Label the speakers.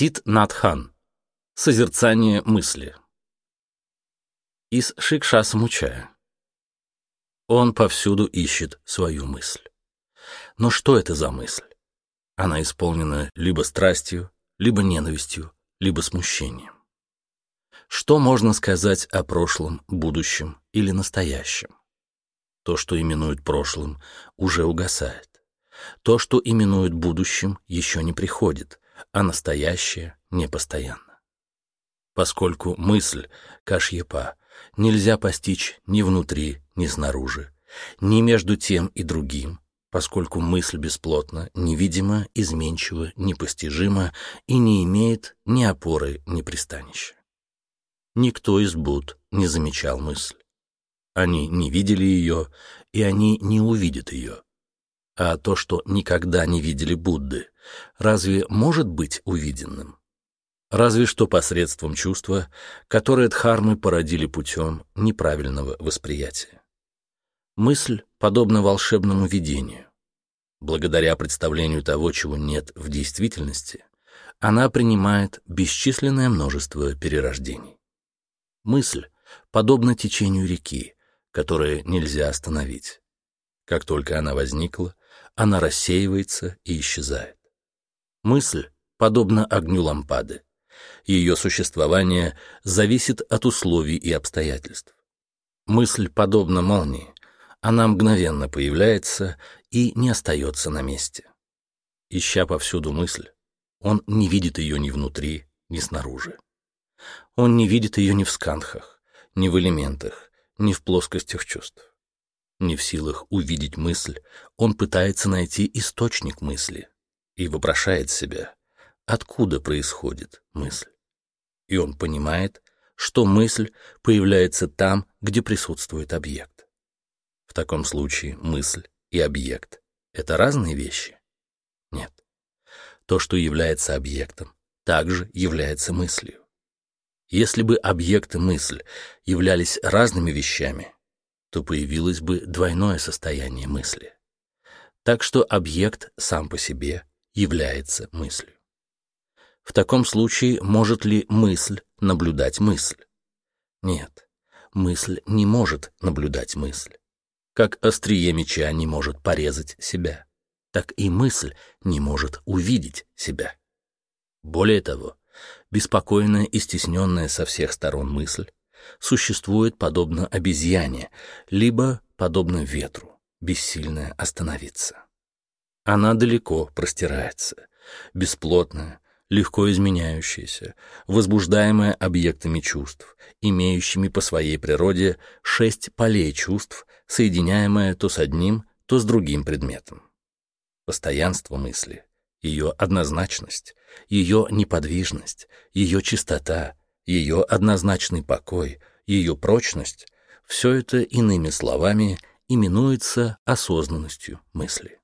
Speaker 1: Тит Надхан. Созерцание мысли. Из Шикша Самучая. Он повсюду ищет свою мысль. Но что это за мысль? Она исполнена либо страстью, либо ненавистью, либо смущением. Что можно сказать о прошлом, будущем или настоящем? То, что именуют прошлым, уже угасает. То, что именуют будущим, еще не приходит, а настоящее непостоянно. Поскольку мысль, кашьепа, нельзя постичь ни внутри, ни снаружи, ни между тем и другим, поскольку мысль бесплотна, невидима, изменчива, непостижима и не имеет ни опоры, ни пристанища никто из Буд не замечал мысль. Они не видели ее, и они не увидят ее. А то, что никогда не видели Будды, разве может быть увиденным? Разве что посредством чувства, которое дхармы породили путем неправильного восприятия. Мысль подобна волшебному видению. Благодаря представлению того, чего нет в действительности, она принимает бесчисленное множество перерождений. Мысль подобна течению реки, которое нельзя остановить. Как только она возникла, она рассеивается и исчезает. Мысль подобна огню лампады. Ее существование зависит от условий и обстоятельств. Мысль подобна молнии. Она мгновенно появляется и не остается на месте. Ища повсюду мысль, он не видит ее ни внутри, ни снаружи. Он не видит ее ни в сканхах, ни в элементах, ни в плоскостях чувств. Не в силах увидеть мысль, он пытается найти источник мысли и вопрошает себя, откуда происходит мысль. И он понимает, что мысль появляется там, где присутствует объект. В таком случае мысль и объект — это разные вещи? Нет. То, что является объектом, также является мыслью. Если бы объекты мысль являлись разными вещами, то появилось бы двойное состояние мысли. Так что объект сам по себе является мыслью. В таком случае может ли мысль наблюдать мысль? Нет, мысль не может наблюдать мысль. Как острие меча не может порезать себя, так и мысль не может увидеть себя. Более того, беспокойная и стесненная со всех сторон мысль существует подобно обезьяне, либо подобно ветру, бессильная остановиться. Она далеко простирается, бесплотная, легко изменяющаяся, возбуждаемая объектами чувств, имеющими по своей природе шесть полей чувств, соединяемая то с одним, то с другим предметом. Постоянство мысли, ее однозначность, ее неподвижность, ее чистота, ее однозначный покой, ее прочность — все это, иными словами, именуется осознанностью мысли.